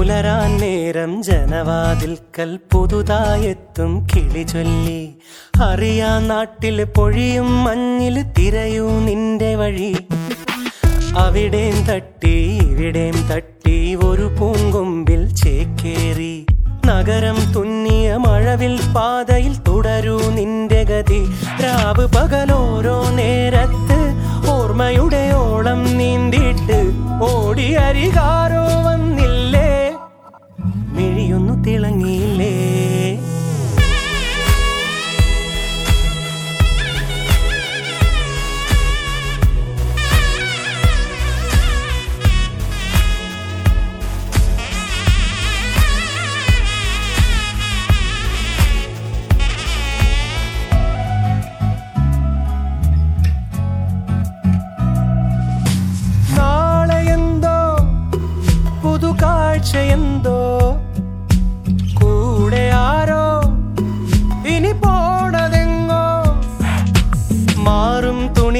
പുലരാൻ നേരം ജനവാതിൽക്കൽ പുതുതായെത്തും കിളി ചൊല്ലി. അറിയാ നാട്ടിൽ പൊഴിയും മഞ്ഞിൽ തിരയൂ നിന്റെ വഴി. അവിടേം തട്ടി ഇവിടേം തട്ടി ഒരു പൂങ്കൊമ്പിൽ ചേക്കേറി. നഗരം തുന്നിയ മഴവിൽ പാതയിൽ തുടരൂ നിന്റെ ഗതി. രാവ് പകലോരോ നേരത്ത് തിളങ്ങിയില്ലേ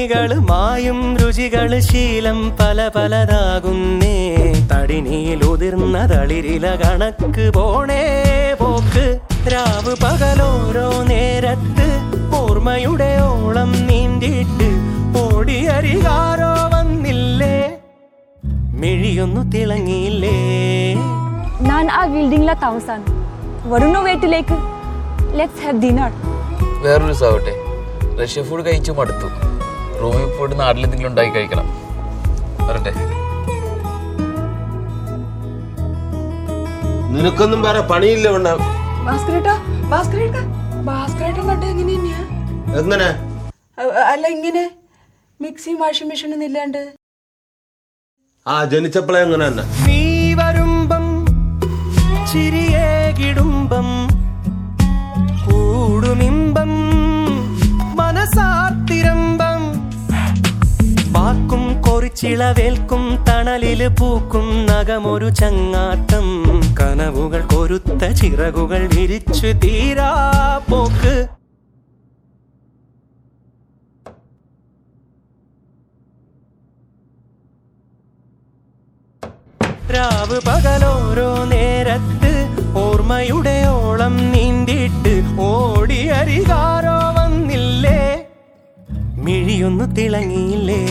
മാറും മായും രുചികൾ ശീലം പല പലതാകുന്നേ. തടിനിയിൽ ഉതിർന്ന തളിരില കണക്ക് പോണേ പോക്ക്. രാവ് പകലോരോ നേരത്ത് ഓർമ്മയുടെ ഓളം നീന്തിയിട്ട് ഓടിയരികാരോ വന്നില്ലേ? മിഴിയൊന്നു തിളങ്ങിയില്ലേ? ഞാൻ ആ ബിൽഡിംഗിലെ താമസാണ്. വരുന്നു വീട്ടിലേക്ക്. ലെറ്റ്സ് ഹാവ് ഡിന്നർ വേറൊരു സാവട്ടെ. റഷ്യ ഫുഡ് കഴിച്ചു മടുത്തു. റൂമിൽ പോയിട്ട് നാട്ടിൽ എന്തെങ്കിലും ഉണ്ടാക്കി കഴിക്കണം. വരട്ടെ. നിനക്കൊന്നും വേറെ പണിയില്ല എങ്ങനെ അല്ല ഇങ്ങനെ. മിക്സിയും വാഷിംഗ് മെഷീനൊന്നും ഇല്ലാണ്ട്. ആ ജനിച്ചപ്പോഴേ അങ്ങനെ തന്നെ. നീ വരുമ്പം ചിരിയേകിടുമ്പം കൂടുമിമ്പം കൊറിച്ചിളവേൽക്കും തണലിൽ പൂക്കും നഖമൊരു ചങ്ങാത്തം. കനവുകൾ കൊരുത്ത ചിറകുകൾ വിരിച്ചു തീരാ പോക്ക്. രാവ് പകലോരോ നേരത്ത് ഓർമ്മയുടെ ഓളം നീന്തിയിട്ട് ഓടി അരികാരോ വന്നില്ലേ? മിഴിയൊന്നു തിളങ്ങിയില്ലേ?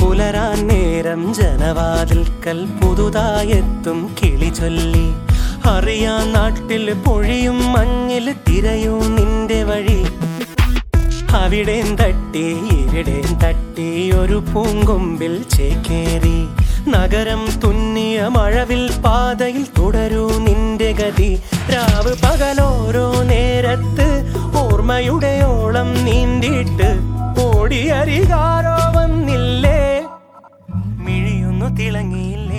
പുലരാൻ നേരം ജനവാതിൽക്കൽ പുതുതായെത്തും കിളി ചൊല്ലി. അറിയാൻ നാട്ടിൽ പൊഴിയും മഞ്ഞിൽ തിരയൂ നിന്റെ വഴി. അവിടേം തട്ടി ഇവിടേം തട്ടി ഒരു പൂങ്കൊമ്പിൽ ചേക്കേറി. നഗരം തുന്നിയ മഴവിൽ പാതയിൽ തുടരൂ നിന്റെ ഗതി. രാവ് പകലോരോ നേരത്ത് ഓർമ്മയുടെ ഓളം നീന്തിയിട്ട് ഓടി തിളങ്ങിയില്ല